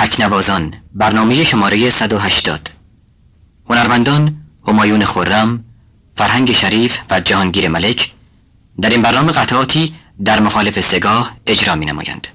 تکنوازان برنامه شماره 180 هنرمندان همایون خرم، فرهنگ شریف و جهانگیر ملک در این برنامه قطعاتی در مخالف استگاه اجرا می نمایند.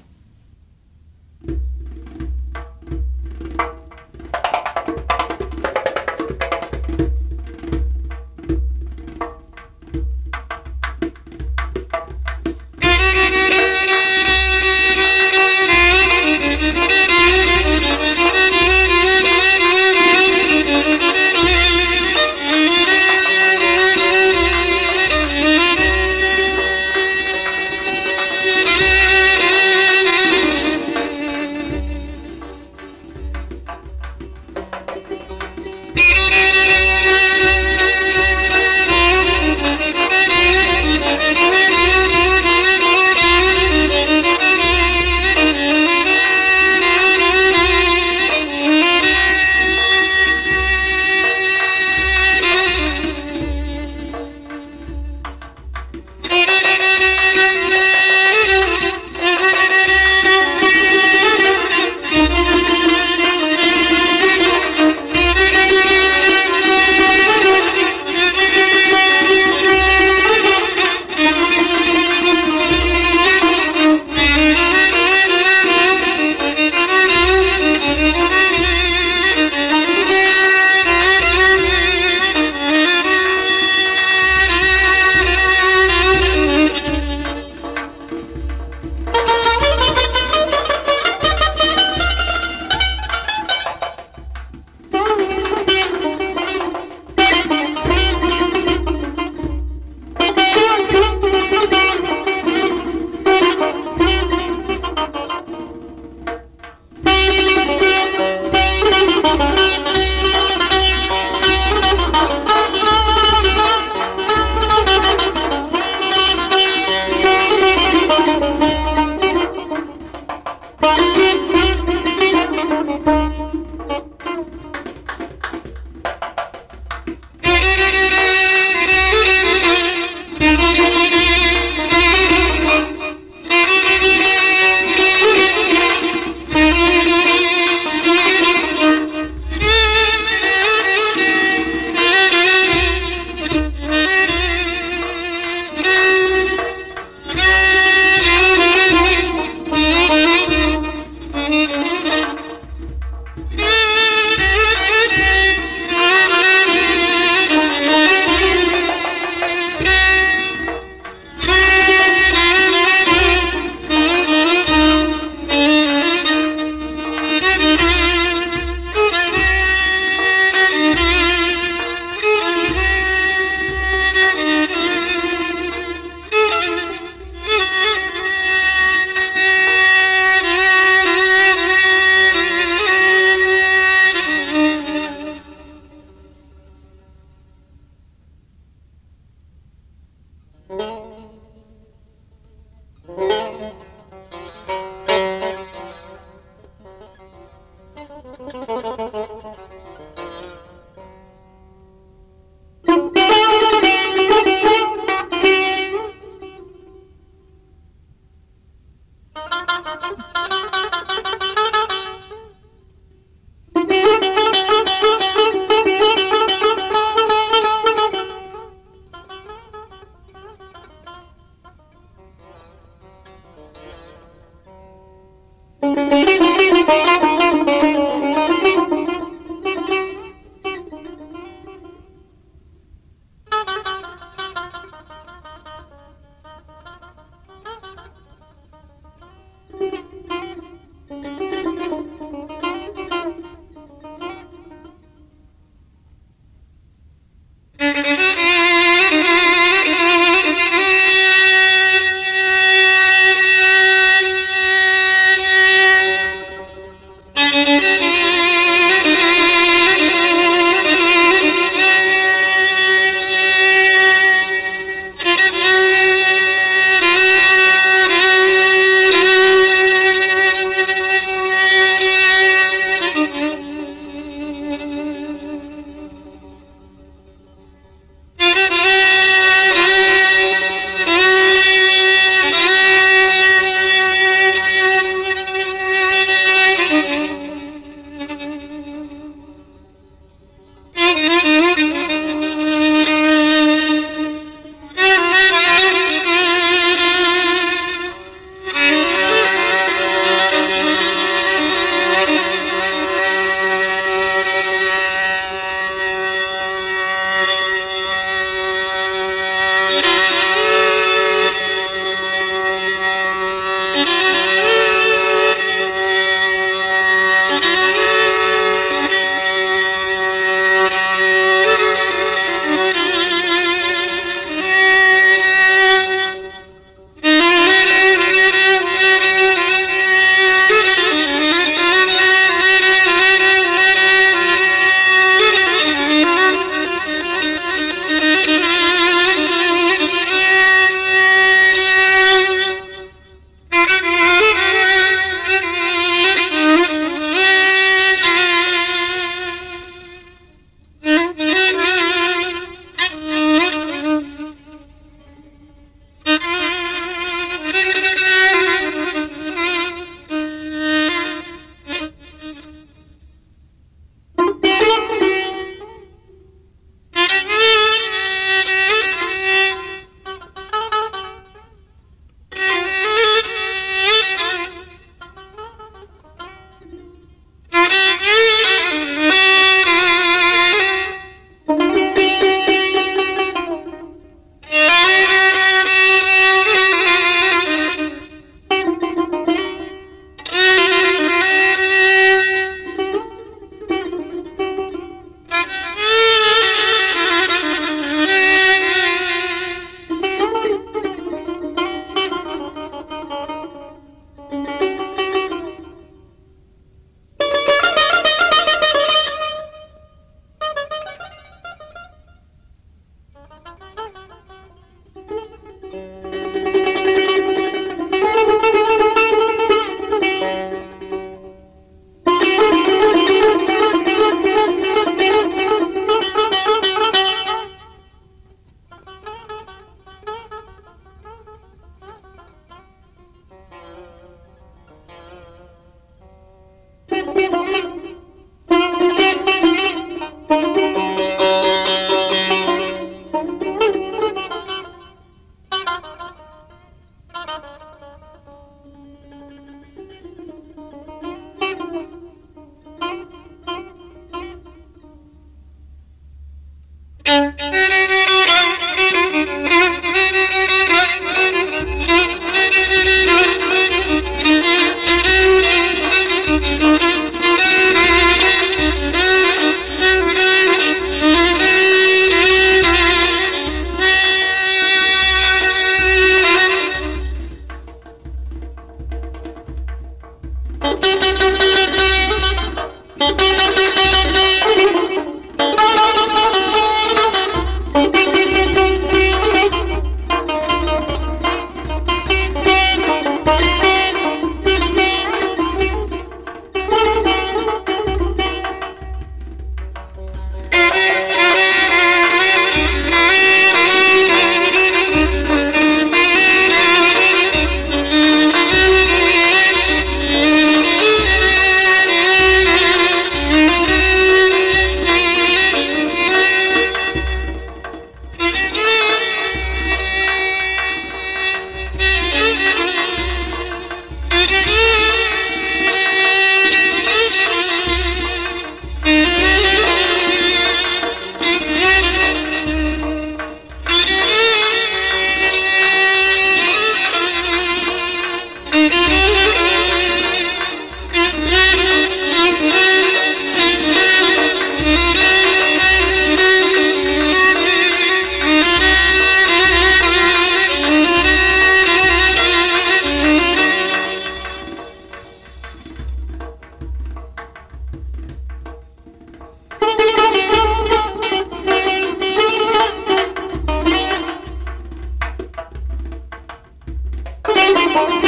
Thank you.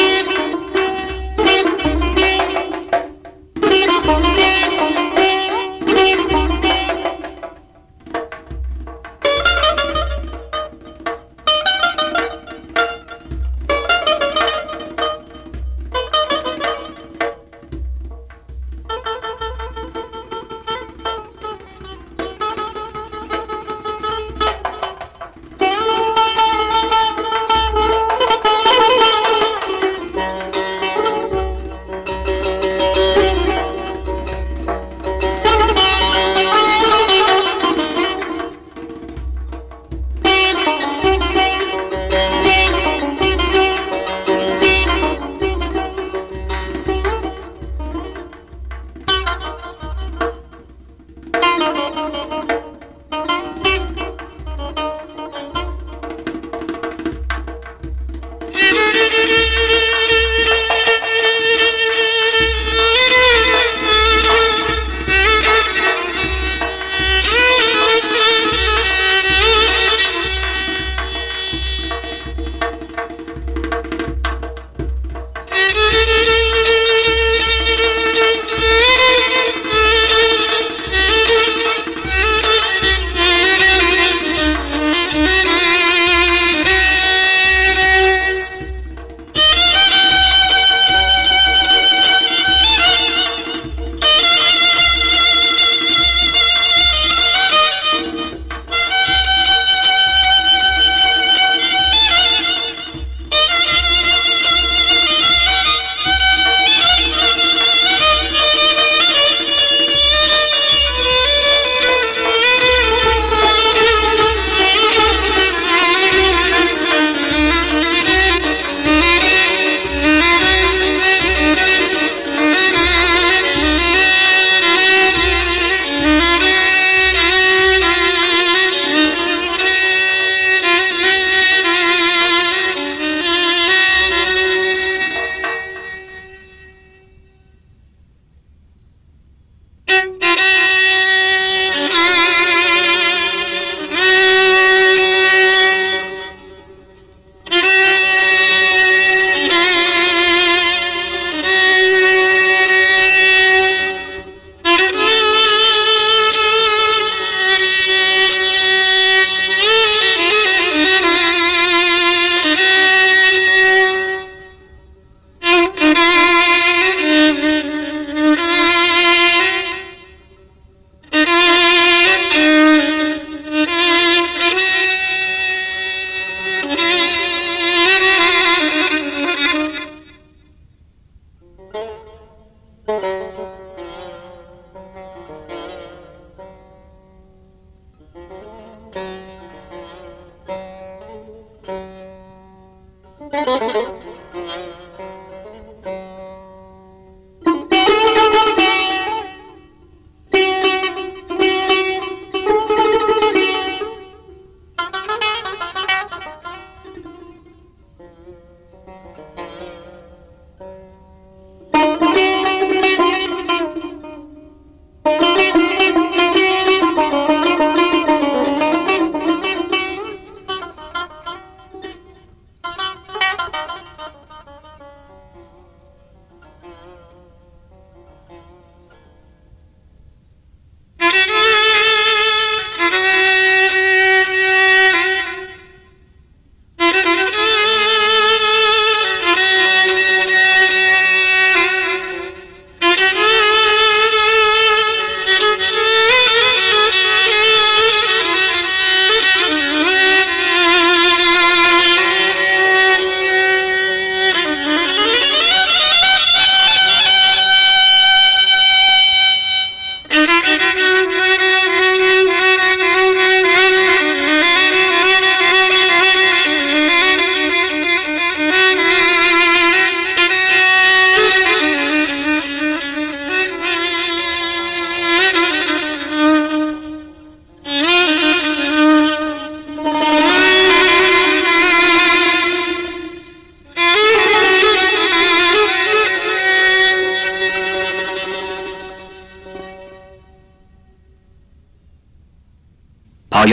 Thank you.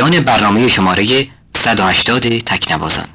پایان برنامه شماره 180 تکنوازان.